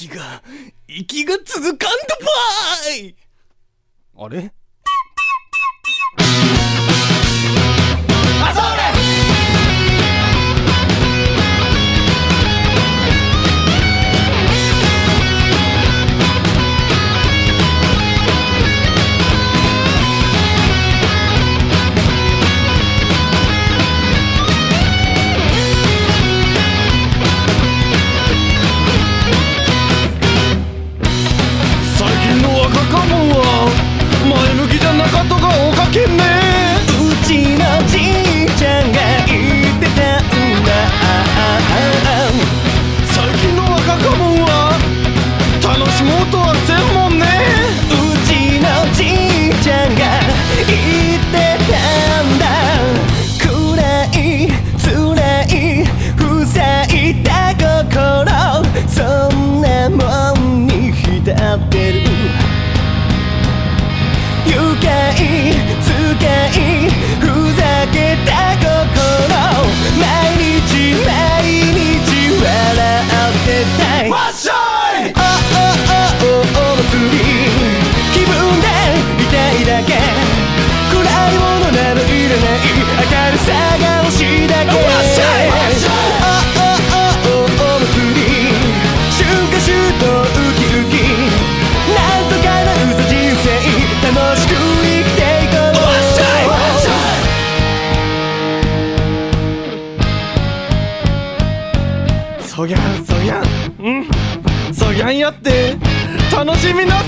息が息が続かんとばい。あれ？近の若かもんは前向きじゃなかったかおかけめうちのじいちゃんが言ってたんだ。最近の若かもんは楽しもうとはせん使いそぎゃんそぎゃん。うん。そぎゃんやって楽しみな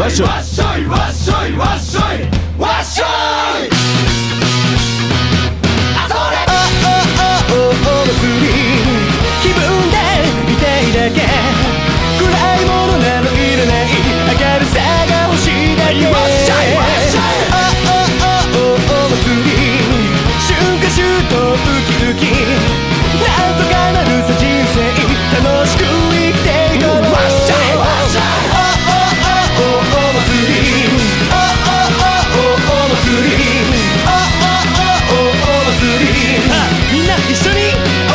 わっしょい。わっしょいわっしょいわっしょいわっしょい。あそれおおおおお祭り気分で見たいだけ。暗いものなどいらない明るさが欲しいだけ。わっしょい。わっしょいおおおおお祭り春夏秋冬ウキウキ。なんとかなるさ人生。楽しく祭りみんな一緒に。